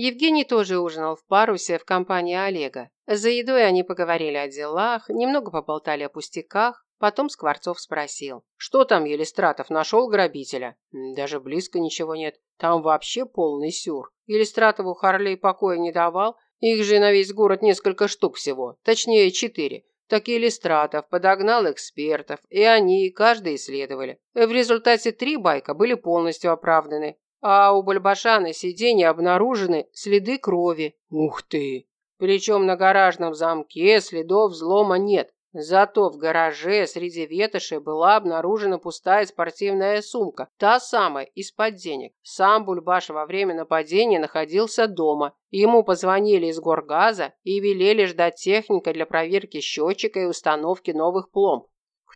Евгений тоже ужинал в парусе в компании Олега. За едой они поговорили о делах, немного поболтали о пустяках, потом Скворцов спросил. «Что там, Елистратов, нашел грабителя?» «Даже близко ничего нет. Там вообще полный сюр. Елистратову Харлей покоя не давал, их же на весь город несколько штук всего, точнее четыре. Так Елистратов подогнал экспертов, и они каждый исследовали. В результате три байка были полностью оправданы, а у Бальбаша на сиденье обнаружены следы крови. Ух ты! Причем на гаражном замке следов взлома нет. Зато в гараже среди ветоши была обнаружена пустая спортивная сумка, та самая, из-под денег. Сам Бульбаш во время нападения находился дома. Ему позвонили из горгаза и велели ждать техника для проверки счетчика и установки новых пломб.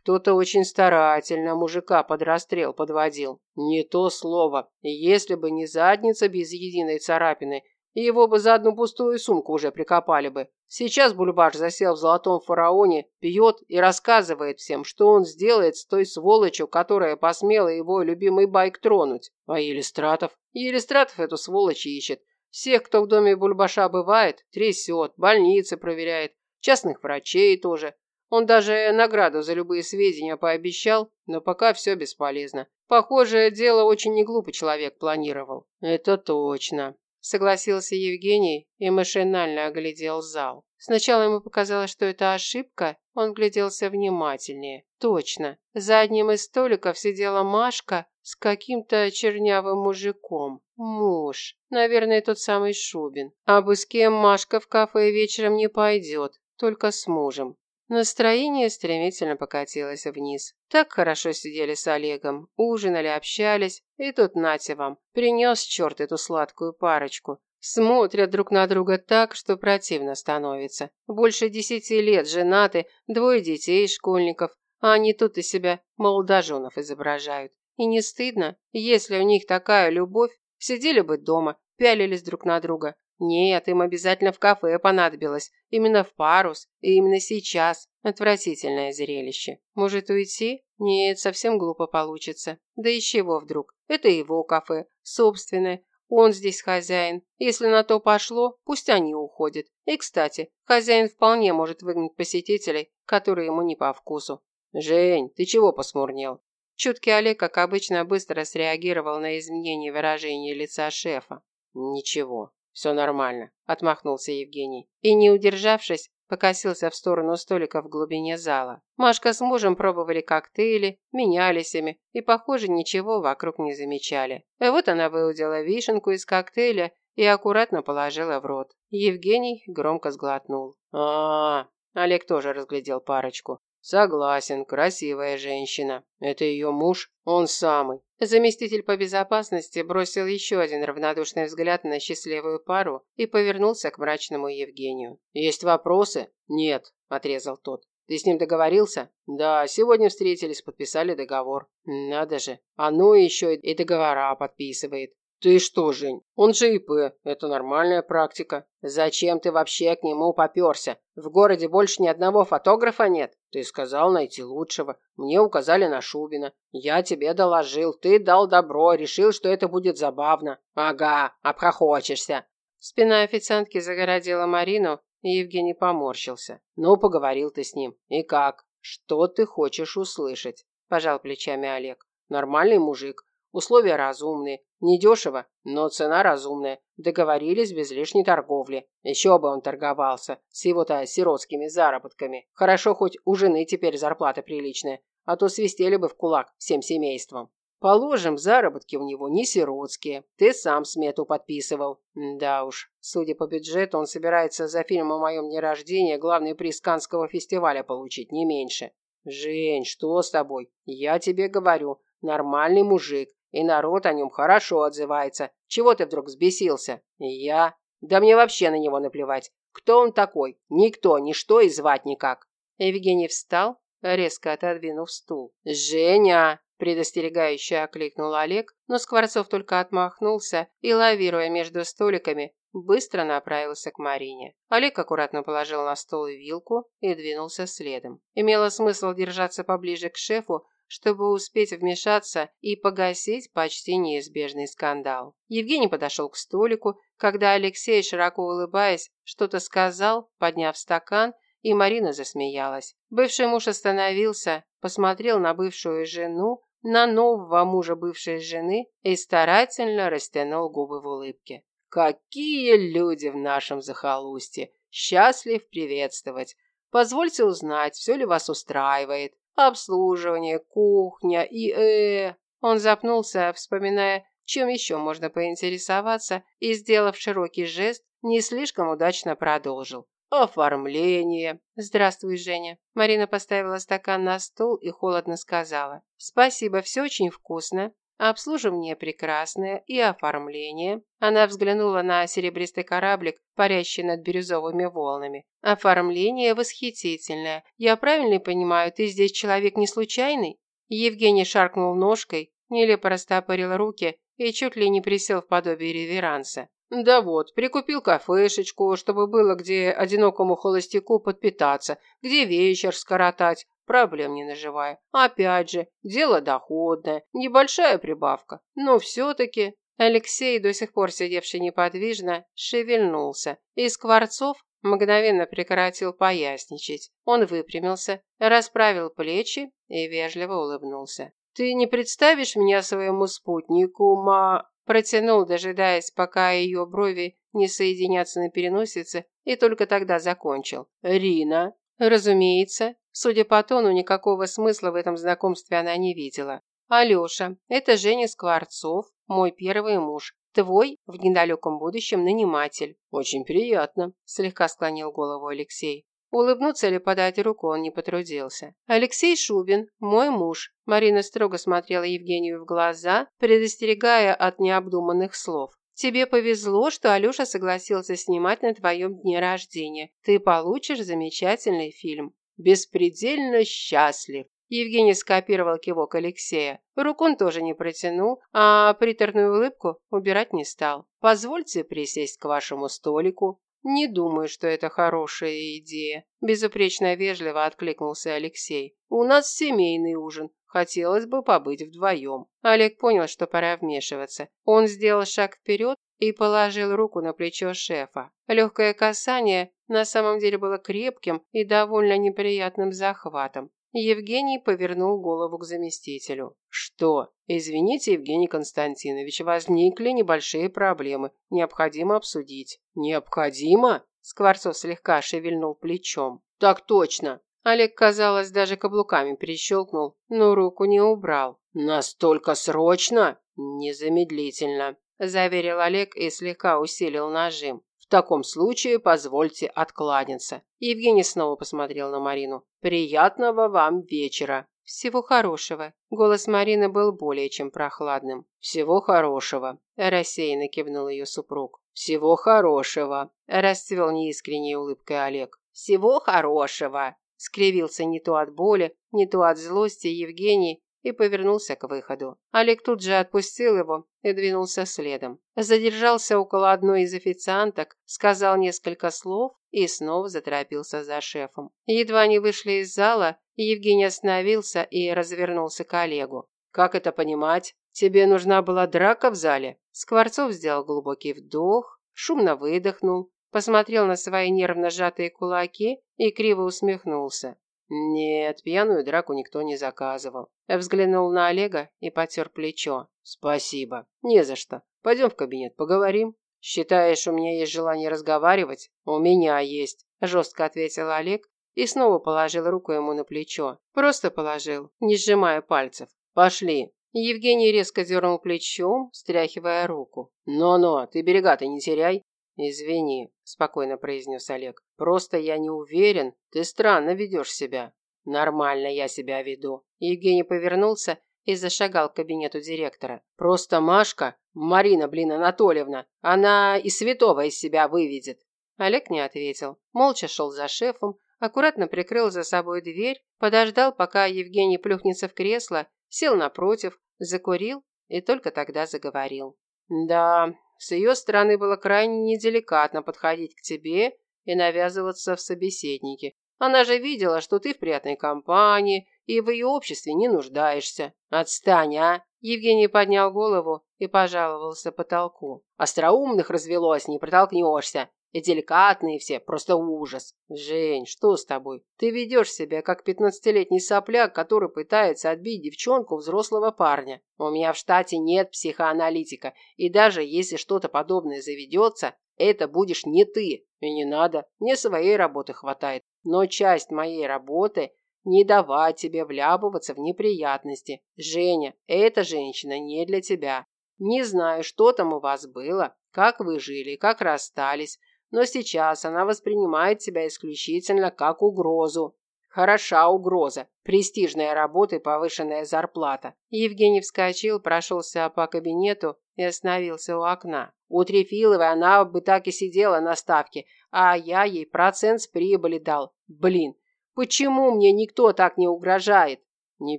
Кто-то очень старательно мужика под расстрел подводил. Не то слово. Если бы не задница без единой царапины, его бы за одну пустую сумку уже прикопали бы. Сейчас Бульбаш засел в золотом фараоне, пьет и рассказывает всем, что он сделает с той сволочью, которая посмела его любимый байк тронуть. А Елистратов? Елистратов эту сволочь ищет. Всех, кто в доме Бульбаша бывает, трясет, больницы проверяет, частных врачей тоже. Он даже награду за любые сведения пообещал, но пока все бесполезно. Похоже, дело очень неглупый человек планировал. Это точно согласился Евгений и машинально оглядел зал. Сначала ему показалось, что это ошибка, он гляделся внимательнее. Точно, за одним из столиков сидела Машка с каким-то чернявым мужиком. Муж, наверное, тот самый Шубин. А бы с кем Машка в кафе вечером не пойдет, только с мужем. Настроение стремительно покатилось вниз. Так хорошо сидели с Олегом, ужинали, общались, и тут нате вам, принес черт эту сладкую парочку. Смотрят друг на друга так, что противно становится. Больше десяти лет женаты, двое детей школьников, а они тут из себя молодоженов изображают. И не стыдно, если у них такая любовь, сидели бы дома, пялились друг на друга, нет, им обязательно в кафе понадобилось. Именно в парус. И именно сейчас. Отвратительное зрелище. Может уйти? Нет, совсем глупо получится. Да из чего вдруг? Это его кафе. Собственное. Он здесь хозяин. Если на то пошло, пусть они уходят. И, кстати, хозяин вполне может выгнать посетителей, которые ему не по вкусу. «Жень, ты чего посмурнел?» Чуткий Олег, как обычно, быстро среагировал на изменение выражения лица шефа. «Ничего. «Все нормально», – отмахнулся Евгений. И, не удержавшись, покосился в сторону столика в глубине зала. Машка с мужем пробовали коктейли, менялись ими и, похоже, ничего вокруг не замечали. И вот она выудила вишенку из коктейля и аккуратно положила в рот. Евгений громко сглотнул. а, -а, -а Олег тоже разглядел парочку. Согласен, красивая женщина. Это ее муж? Он самый. Заместитель по безопасности бросил еще один равнодушный взгляд на счастливую пару и повернулся к мрачному Евгению. «Есть вопросы?» «Нет», – отрезал тот. «Ты с ним договорился?» «Да, сегодня встретились, подписали договор». «Надо же, оно еще и договора подписывает». «Ты что, Жень, он же ИП, это нормальная практика. Зачем ты вообще к нему поперся? В городе больше ни одного фотографа нет?» «Ты сказал найти лучшего. Мне указали на Шубина. Я тебе доложил, ты дал добро, решил, что это будет забавно». «Ага, обхохочешься». Спина официантки загородила Марину, и Евгений поморщился. «Ну, поговорил ты с ним. И как? Что ты хочешь услышать?» Пожал плечами Олег. «Нормальный мужик. Условия разумные. Недешево, но цена разумная. Договорились без лишней торговли. Еще бы он торговался. С его-то сиротскими заработками. Хорошо, хоть у жены теперь зарплата приличная. А то свистели бы в кулак всем семейством. Положим, заработки у него не сиротские. Ты сам смету подписывал. Да уж. Судя по бюджету, он собирается за фильм о моем дне рождения главный приз Канского фестиваля получить, не меньше. Жень, что с тобой? Я тебе говорю, нормальный мужик. И народ о нем хорошо отзывается. Чего ты вдруг взбесился? И я? Да мне вообще на него наплевать. Кто он такой? Никто, ничто и звать никак. Евгений встал, резко отодвинув стул. «Женя!» – предостерегающе окликнул Олег, но Скворцов только отмахнулся и, лавируя между столиками, быстро направился к Марине. Олег аккуратно положил на стол вилку и двинулся следом. Имело смысл держаться поближе к шефу, чтобы успеть вмешаться и погасить почти неизбежный скандал. Евгений подошел к столику, когда Алексей, широко улыбаясь, что-то сказал, подняв стакан, и Марина засмеялась. Бывший муж остановился, посмотрел на бывшую жену, на нового мужа бывшей жены и старательно растянул губы в улыбке. «Какие люди в нашем захолустье! Счастлив приветствовать! Позвольте узнать, все ли вас устраивает. Обслуживание, кухня и э Он запнулся, вспоминая, чем еще можно поинтересоваться, и, сделав широкий жест, не слишком удачно продолжил. «Оформление». «Здравствуй, Женя». Марина поставила стакан на стол и холодно сказала. «Спасибо, все очень вкусно. Обслуживание прекрасное и оформление. Она взглянула на серебристый кораблик, парящий над бирюзовыми волнами. Оформление восхитительное. Я правильно понимаю, ты здесь человек не случайный? Евгений шаркнул ножкой, нелепо растопырил руки и чуть ли не присел в подобие реверанса. Да вот, прикупил кафешечку, чтобы было где одинокому холостяку подпитаться, где вечер скоротать, проблем не наживая. Опять же, дело доходное, небольшая прибавка, но все-таки... Алексей, до сих пор сидевший неподвижно, шевельнулся. И Скворцов мгновенно прекратил поясничать. Он выпрямился, расправил плечи и вежливо улыбнулся. «Ты не представишь меня своему спутнику, ма...» Протянул, дожидаясь, пока ее брови не соединятся на переносице, и только тогда закончил. «Рина?» Разумеется. Судя по тону, никакого смысла в этом знакомстве она не видела. «Алеша, это Женя Скворцов, мой первый муж. Твой, в недалеком будущем, наниматель». «Очень приятно», – слегка склонил голову Алексей. Улыбнуться или подать руку он не потрудился. «Алексей Шубин, мой муж». Марина строго смотрела Евгению в глаза, предостерегая от необдуманных слов. «Тебе повезло, что Алеша согласился снимать на твоем дне рождения. Ты получишь замечательный фильм». «Беспредельно счастлив», Евгений скопировал кивок Алексея. Руку он тоже не протянул, а приторную улыбку убирать не стал. «Позвольте присесть к вашему столику». «Не думаю, что это хорошая идея», – безупречно вежливо откликнулся Алексей. «У нас семейный ужин. Хотелось бы побыть вдвоем». Олег понял, что пора вмешиваться. Он сделал шаг вперед и положил руку на плечо шефа. Легкое касание на самом деле было крепким и довольно неприятным захватом. Евгений повернул голову к заместителю. «Что? Извините, Евгений Константинович, возникли небольшие проблемы. Необходимо обсудить». «Необходимо?» Скворцов слегка шевельнул плечом. «Так точно!» Олег, казалось, даже каблуками перещелкнул, но руку не убрал. «Настолько срочно?» «Незамедлительно», – заверил Олег и слегка усилил нажим таком случае позвольте откланяться». Евгений снова посмотрел на Марину. «Приятного вам вечера». «Всего хорошего». Голос Марины был более чем прохладным. «Всего хорошего», – рассеянно кивнул ее супруг. «Всего хорошего», – расцвел неискренней улыбкой Олег. «Всего хорошего», – скривился не то от боли, не то от злости Евгений и повернулся к выходу. Олег тут же отпустил его и двинулся следом. Задержался около одной из официанток, сказал несколько слов и снова заторопился за шефом. Едва не вышли из зала, Евгений остановился и развернулся к Олегу. «Как это понимать? Тебе нужна была драка в зале?» Скворцов сделал глубокий вдох, шумно выдохнул, посмотрел на свои нервно сжатые кулаки и криво усмехнулся. Нет, пьяную драку никто не заказывал. Взглянул на Олега и потер плечо. Спасибо. Не за что. Пойдем в кабинет, поговорим. Считаешь, у меня есть желание разговаривать? У меня есть, жестко ответил Олег и снова положил руку ему на плечо. Просто положил, не сжимая пальцев. Пошли. Евгений резко дернул плечом, стряхивая руку. «Но-но, ты берега-то не теряй. «Извини», – спокойно произнес Олег. «Просто я не уверен. Ты странно ведешь себя». «Нормально я себя веду». Евгений повернулся и зашагал к кабинету директора. «Просто Машка, Марина, блин, Анатольевна, она и святого из себя выведет». Олег не ответил. Молча шел за шефом, аккуратно прикрыл за собой дверь, подождал, пока Евгений плюхнется в кресло, сел напротив, закурил и только тогда заговорил. «Да, с ее стороны было крайне неделикатно подходить к тебе и навязываться в собеседнике. Она же видела, что ты в приятной компании, и в ее обществе не нуждаешься. Отстань, а!» Евгений поднял голову и пожаловался потолку. «Остроумных развелось, не протолкнешься. И деликатные все, просто ужас. Жень, что с тобой? Ты ведешь себя как пятнадцатилетний сопляк, который пытается отбить девчонку взрослого парня. У меня в штате нет психоаналитика, и даже если что-то подобное заведется, это будешь не ты. И не надо, мне своей работы хватает. Но часть моей работы не давать тебе вляпываться в неприятности. Женя, эта женщина не для тебя. Не знаю, что там у вас было, как вы жили, как расстались, но сейчас она воспринимает тебя исключительно как угрозу. Хороша угроза. Престижная работа и повышенная зарплата. Евгений вскочил, прошелся по кабинету и остановился у окна. У Трефиловой она бы так и сидела на ставке, а я ей процент с прибыли дал. Блин, почему мне никто так не угрожает? Не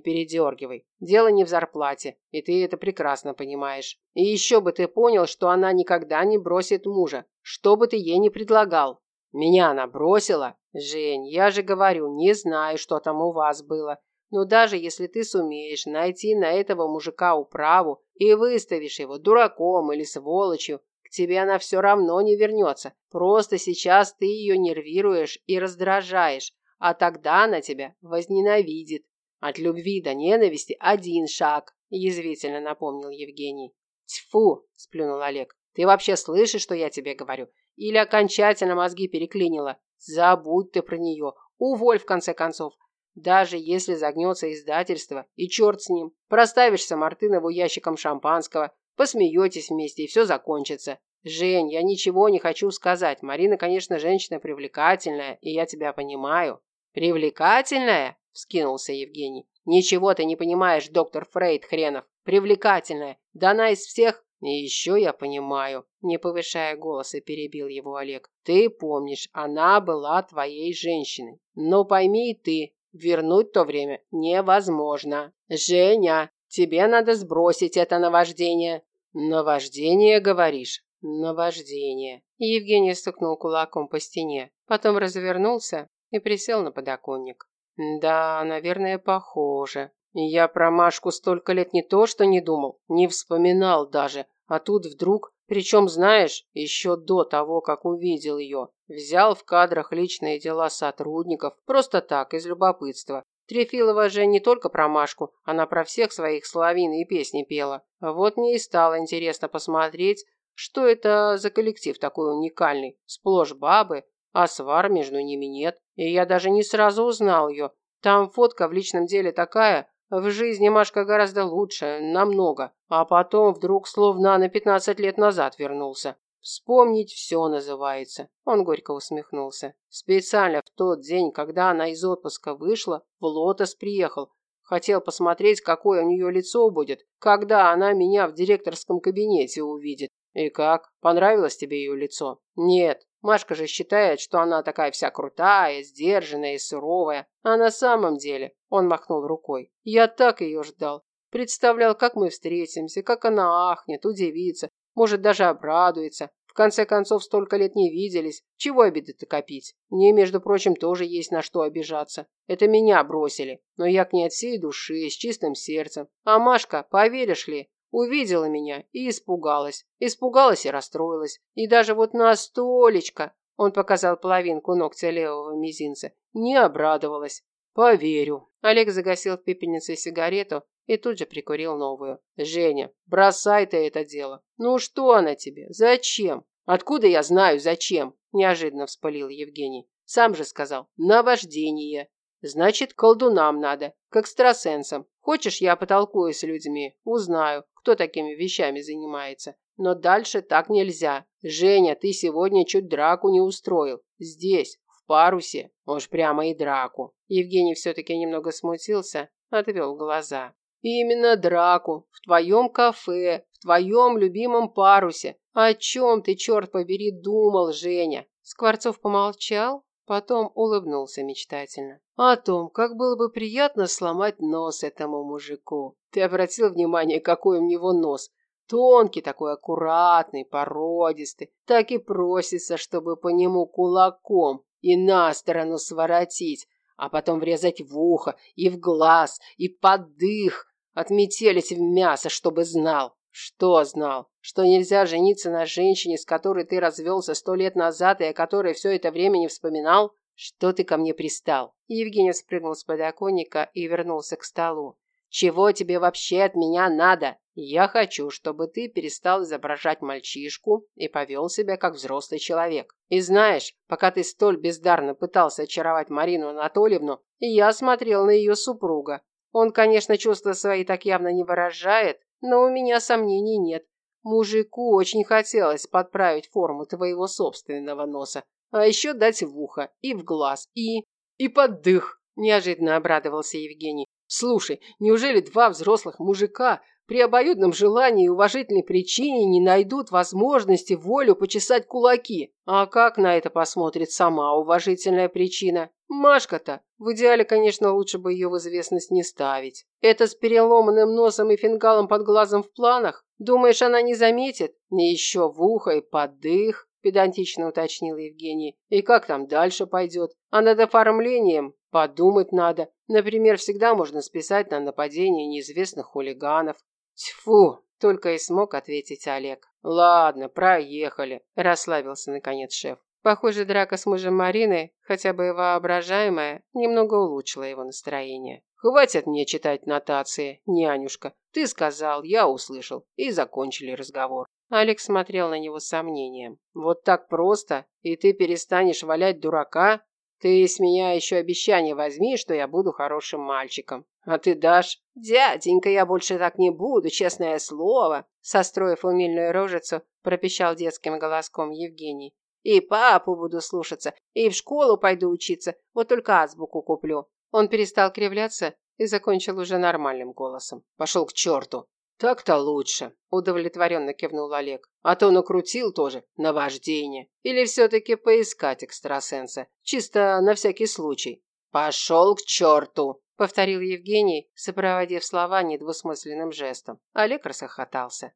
передергивай. Дело не в зарплате, и ты это прекрасно понимаешь. И еще бы ты понял, что она никогда не бросит мужа, что бы ты ей не предлагал. Меня она бросила? Жень, я же говорю, не знаю, что там у вас было. Но даже если ты сумеешь найти на этого мужика управу и выставишь его дураком или сволочью, к тебе она все равно не вернется. Просто сейчас ты ее нервируешь и раздражаешь, а тогда она тебя возненавидит. От любви до ненависти один шаг, язвительно напомнил Евгений. Тьфу, сплюнул Олег. Ты вообще слышишь, что я тебе говорю? Или окончательно мозги переклинило? Забудь ты про нее. Уволь, в конце концов. Даже если загнется издательство, и черт с ним. Проставишься Мартынову ящиком шампанского, посмеетесь вместе, и все закончится. Жень, я ничего не хочу сказать. Марина, конечно, женщина привлекательная, и я тебя понимаю. Привлекательная? вскинулся Евгений. «Ничего ты не понимаешь, доктор Фрейд хренов. Привлекательная. Да она из всех...» «И еще я понимаю», – не повышая голоса, перебил его Олег. «Ты помнишь, она была твоей женщиной. Но пойми и ты, вернуть то время невозможно. Женя, тебе надо сбросить это наваждение». «Наваждение, говоришь?» «Наваждение». Евгений стукнул кулаком по стене, потом развернулся и присел на подоконник. Да, наверное, похоже. Я про Машку столько лет не то что не думал, не вспоминал даже. А тут вдруг, причем, знаешь, еще до того, как увидел ее, взял в кадрах личные дела сотрудников, просто так, из любопытства. Трефилова же не только про Машку, она про всех своих славины и песни пела. Вот мне и стало интересно посмотреть, что это за коллектив такой уникальный. Сплошь бабы, а свар между ними нет. И я даже не сразу узнал ее. Там фотка в личном деле такая, в жизни Машка гораздо лучше, намного. А потом вдруг словно на 15 лет назад вернулся. Вспомнить все называется. Он горько усмехнулся. Специально в тот день, когда она из отпуска вышла, в Лотос приехал. Хотел посмотреть, какое у нее лицо будет, когда она меня в директорском кабинете увидит. И как? Понравилось тебе ее лицо? Нет, Машка же считает, что она такая вся крутая, сдержанная и суровая. А на самом деле, он махнул рукой, я так ее ждал. Представлял, как мы встретимся, как она ахнет, удивится, может даже обрадуется. В конце концов, столько лет не виделись. Чего обиды-то копить? Мне, между прочим, тоже есть на что обижаться. Это меня бросили. Но я к ней от всей души, с чистым сердцем. А Машка, поверишь ли, Увидела меня и испугалась. Испугалась и расстроилась. И даже вот на столечко, он показал половинку ногтя левого мизинца, не обрадовалась. Поверю. Олег загасил в пепельнице сигарету и тут же прикурил новую. Женя, бросай ты это дело. Ну что она тебе? Зачем? Откуда я знаю, зачем? Неожиданно вспылил Евгений. Сам же сказал. Наваждение. Значит, колдунам надо, к экстрасенсам. Хочешь, я потолкую с людьми, узнаю, кто такими вещами занимается. Но дальше так нельзя. Женя, ты сегодня чуть драку не устроил. Здесь, в парусе. Уж прямо и драку. Евгений все-таки немного смутился, отвел глаза. Именно драку. В твоем кафе, в твоем любимом парусе. О чем ты, черт побери, думал, Женя? Скворцов помолчал, Потом улыбнулся мечтательно. О том, как было бы приятно сломать нос этому мужику. Ты обратил внимание, какой у него нос? Тонкий такой, аккуратный, породистый. Так и просится, чтобы по нему кулаком и на сторону своротить. а потом врезать в ухо, и в глаз, и под дых, отметелить в мясо, чтобы знал. Что знал? Что нельзя жениться на женщине, с которой ты развелся сто лет назад и о которой все это время не вспоминал? Что ты ко мне пристал? Евгений спрыгнул с подоконника и вернулся к столу. Чего тебе вообще от меня надо? Я хочу, чтобы ты перестал изображать мальчишку и повел себя как взрослый человек. И знаешь, пока ты столь бездарно пытался очаровать Марину Анатольевну, я смотрел на ее супруга. Он, конечно, чувства свои так явно не выражает, но у меня сомнений нет. Мужику очень хотелось подправить форму твоего собственного носа, а еще дать в ухо и в глаз, и... и под дых, неожиданно обрадовался Евгений. Слушай, неужели два взрослых мужика при обоюдном желании и уважительной причине не найдут возможности волю почесать кулаки? А как на это посмотрит сама уважительная причина? Машка-то, в идеале, конечно, лучше бы ее в известность не ставить. Это с переломанным носом и фингалом под глазом в планах? Думаешь, она не заметит? Еще в ухо и под дых педантично уточнил Евгений. И как там дальше пойдет? А над оформлением подумать надо. Например, всегда можно списать на нападение неизвестных хулиганов. Тьфу, только и смог ответить Олег. Ладно, проехали, расслабился наконец шеф. Похоже, драка с мужем Марины, хотя бы и воображаемая, немного улучшила его настроение. «Хватит мне читать нотации, нянюшка. Ты сказал, я услышал, и закончили разговор». Алекс смотрел на него с сомнением. «Вот так просто? И ты перестанешь валять дурака? Ты с меня еще обещание возьми, что я буду хорошим мальчиком. А ты дашь? Дяденька, я больше так не буду, честное слово!» Состроив умильную рожицу, пропищал детским голоском Евгений. «И папу буду слушаться, и в школу пойду учиться, вот только азбуку куплю». Он перестал кривляться и закончил уже нормальным голосом. «Пошел к черту!» «Так-то лучше», – удовлетворенно кивнул Олег. «А то накрутил тоже на вождение. Или все-таки поискать экстрасенса, чисто на всякий случай». «Пошел к черту», – повторил Евгений, сопроводив слова недвусмысленным жестом. Олег расхохотался.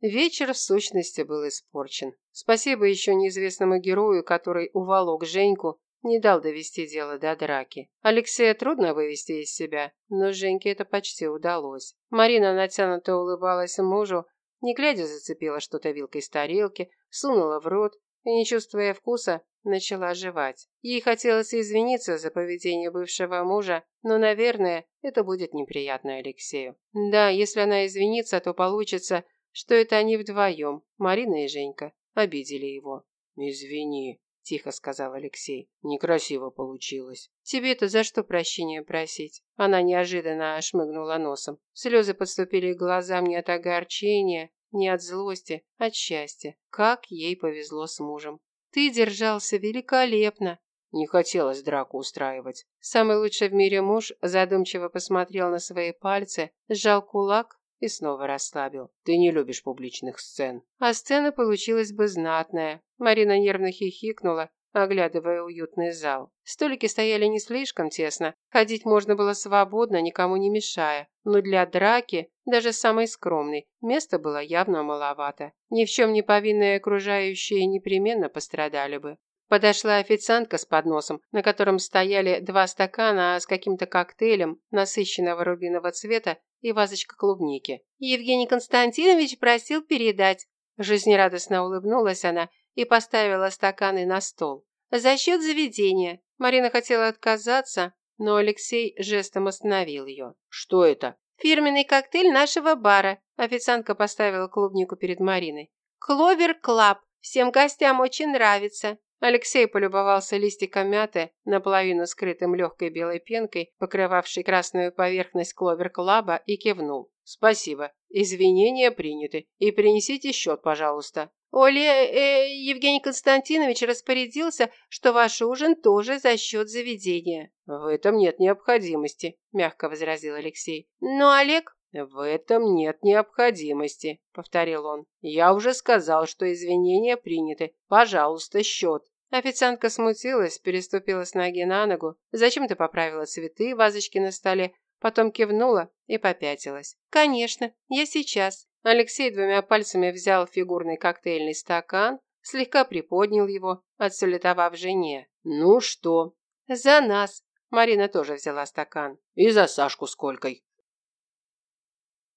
Вечер в сущности был испорчен. Спасибо еще неизвестному герою, который уволок Женьку не дал довести дело до драки. Алексея трудно вывести из себя, но Женьке это почти удалось. Марина натянуто улыбалась мужу, не глядя зацепила что-то вилкой с тарелки, сунула в рот и, не чувствуя вкуса, начала жевать. Ей хотелось извиниться за поведение бывшего мужа, но, наверное, это будет неприятно Алексею. Да, если она извинится, то получится, что это они вдвоем, Марина и Женька, обидели его. «Извини», тихо сказал Алексей. Некрасиво получилось. Тебе-то за что прощения просить? Она неожиданно шмыгнула носом. Слезы подступили к глазам не от огорчения, не от злости, от счастья. Как ей повезло с мужем. Ты держался великолепно. Не хотелось драку устраивать. Самый лучший в мире муж задумчиво посмотрел на свои пальцы, сжал кулак и снова расслабил. Ты не любишь публичных сцен. А сцена получилась бы знатная. Марина нервно хихикнула, оглядывая уютный зал. Столики стояли не слишком тесно, ходить можно было свободно, никому не мешая. Но для драки, даже самой скромной, места было явно маловато. Ни в чем не повинные окружающие непременно пострадали бы. Подошла официантка с подносом, на котором стояли два стакана с каким-то коктейлем насыщенного рубинового цвета и вазочка клубники. «Евгений Константинович просил передать». Жизнерадостно улыбнулась она и поставила стаканы на стол. «За счет заведения». Марина хотела отказаться, но Алексей жестом остановил ее. «Что это?» «Фирменный коктейль нашего бара». Официантка поставила клубнику перед Мариной. «Кловер Клаб. Всем гостям очень нравится». Алексей полюбовался листиком мяты, наполовину скрытым легкой белой пенкой, покрывавшей красную поверхность кловер-клаба, и кивнул. «Спасибо. Извинения приняты. И принесите счет, пожалуйста». «Оля, э, Евгений Константинович распорядился, что ваш ужин тоже за счет заведения». «В этом нет необходимости», – мягко возразил Алексей. «Но Олег «В этом нет необходимости», — повторил он. «Я уже сказал, что извинения приняты. Пожалуйста, счет». Официантка смутилась, переступила с ноги на ногу, зачем-то поправила цветы в вазочке на столе, потом кивнула и попятилась. «Конечно, я сейчас». Алексей двумя пальцами взял фигурный коктейльный стакан, слегка приподнял его, отсулетовав жене. «Ну что?» «За нас!» Марина тоже взяла стакан. «И за Сашку сколькой?»